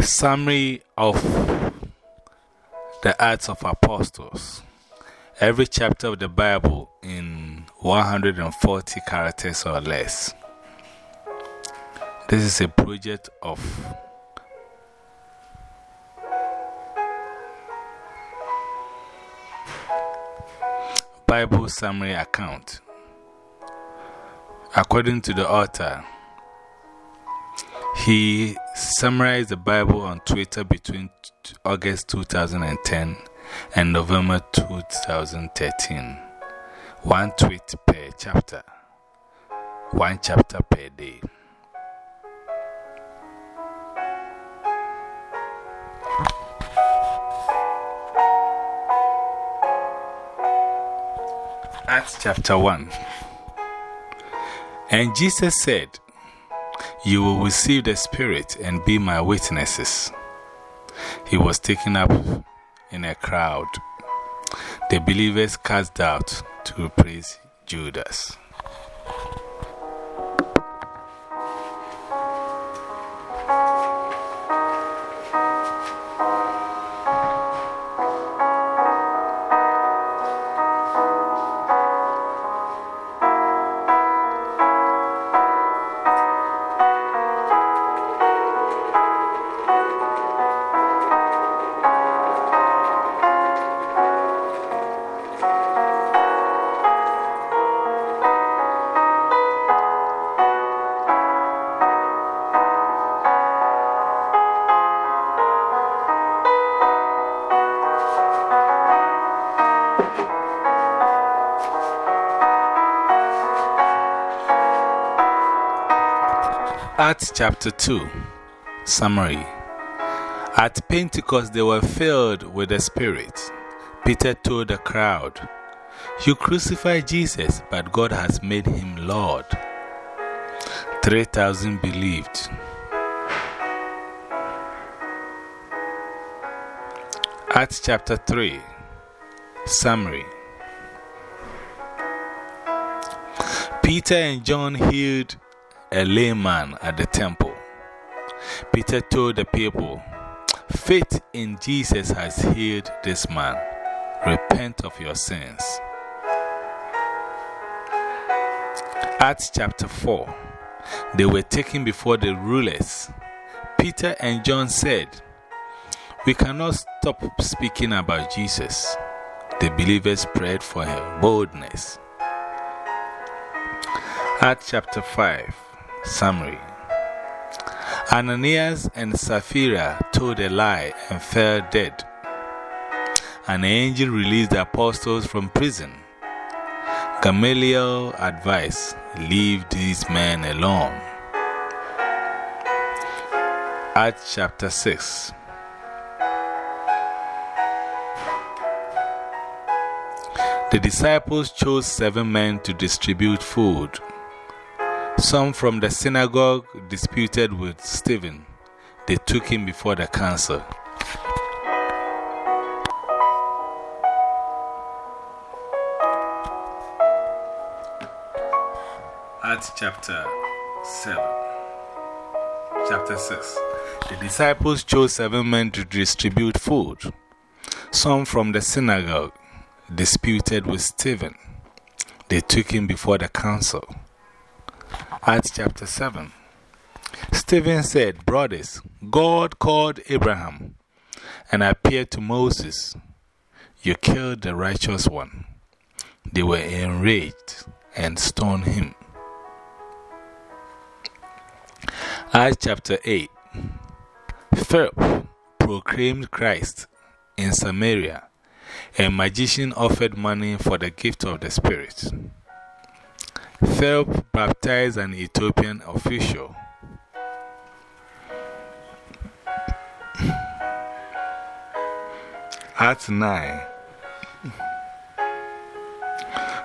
Summary of the Acts of Apostles. Every chapter of the Bible in 140 characters or less. This is a project of Bible summary account. According to the author, he summarized the Bible on Twitter between August 2010 and November 2013. One tweet per chapter, one chapter per day. Acts chapter 1 And Jesus said, you will receive the Spirit and be my witnesses. He was taken up in a crowd. The believers cast out to replace Judas. Acts chapter 2 Summary At Pentecost, they were filled with the Spirit. Peter told the crowd, You crucified Jesus, but God has made him Lord. 3,000 believed. Acts chapter 3 Summary Peter and John healed a layman at the temple. Peter told the people, Faith in Jesus has healed this man. Repent of your sins. Acts chapter 4 They were taken before the rulers. Peter and John said, We cannot stop speaking about Jesus. The believers prayed for him boldness. Acts chapter 5 Summary Ananias and Sapphira told a lie and fell dead. An angel released the apostles from prison. Gamaliel advised, Leave these men alone. Acts chapter 6 The disciples chose seven men to distribute food. Some from the synagogue disputed with Stephen. They took him before the council. Acts chapter 7, chapter 6. The disciples chose seven men to distribute food. Some from the synagogue disputed with Stephen. They took him before the council. Acts chapter 7. Stephen said, Brothers, God called Abraham and appeared to Moses. You killed the righteous one. They were enraged and stoned him. Acts chapter 8. Philip proclaimed Christ in Samaria. A magician offered money for the gift of the Spirit. Philip baptized an Ethiopian official. At 9,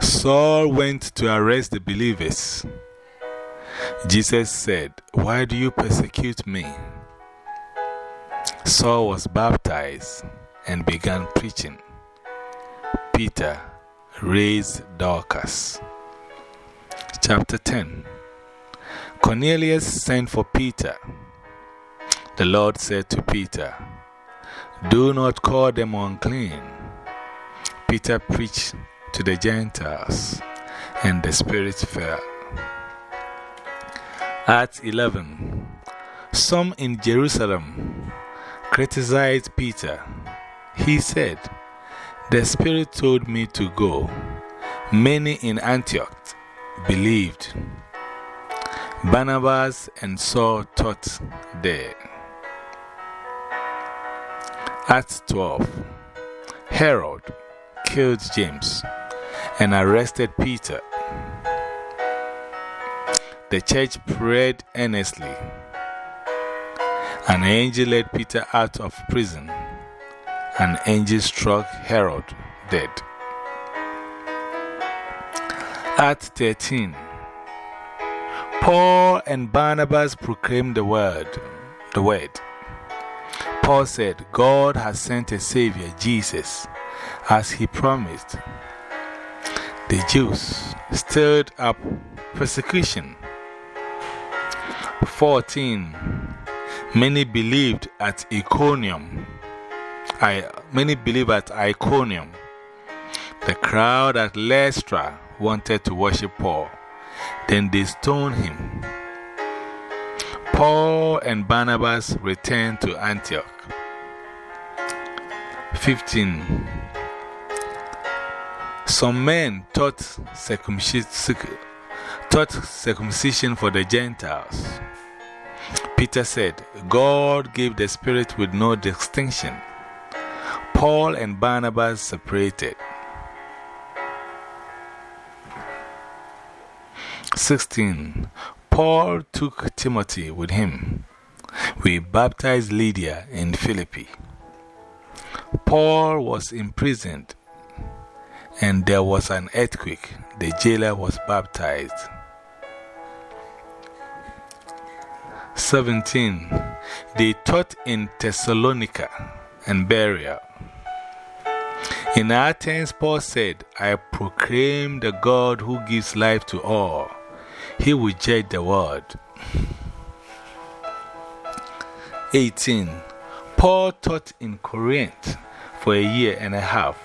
Saul went to arrest the believers. Jesus said, Why do you persecute me? Saul was baptized and began preaching. Peter raised Dorcas. Chapter 10 Cornelius sent for Peter. The Lord said to Peter, Do not call them unclean. Peter preached to the Gentiles, and the Spirit fell. Acts 11 Some in Jerusalem criticized Peter. He said, The Spirit told me to go. Many in Antioch believed. Barnabas and Saul taught there. Acts 12 Herod killed James and arrested Peter. The church prayed earnestly. An angel led Peter out of prison. An angel struck Herod dead. Acts 13 Paul and Barnabas proclaimed the word. The word. Paul said, God has sent a Savior, Jesus, as he promised. The Jews stirred up persecution 14. Many believed at Iconium. I, many believed at Iconium. The crowd at Lystra wanted to worship Paul. Then they stoned him. Paul and Barnabas returned to Antioch. 15. Some men taught circumcision, taught circumcision for the Gentiles. Peter said, God gave the Spirit with no distinction. Paul and Barnabas separated. 16. Paul took Timothy with him. We baptized Lydia in Philippi. Paul was imprisoned, and there was an earthquake. The jailer was baptized. 17. They taught in Thessalonica and Berea. In Athens, Paul said, I proclaim the God who gives life to all. He will judge the world. 18. Paul taught in Corinth for a year and a half.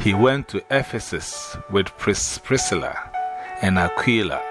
He went to Ephesus with Pris Priscilla and Aquila.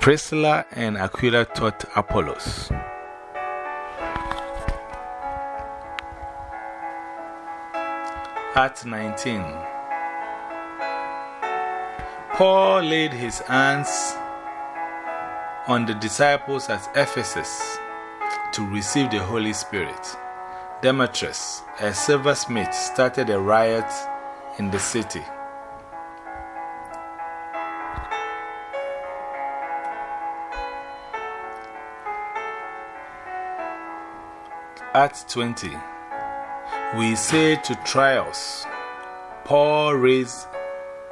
Priscilla and Aquila taught Apollos. Acts 19 Paul laid his hands on the disciples at Ephesus to receive the Holy Spirit. Demetrius, a silversmith, started a riot in the city. Acts 20 We say to Troas, Paul raised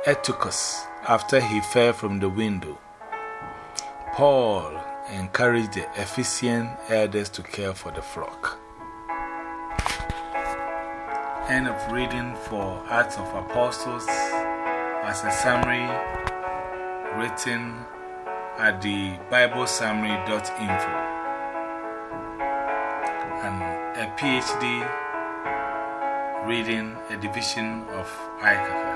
Eutychus after he fell from the window. Paul encouraged the Ephesian elders to care for the flock. End of reading for Acts of Apostles as a summary written at the BibleSummary.info and a PhD reading a division of ICACA.